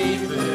seafood.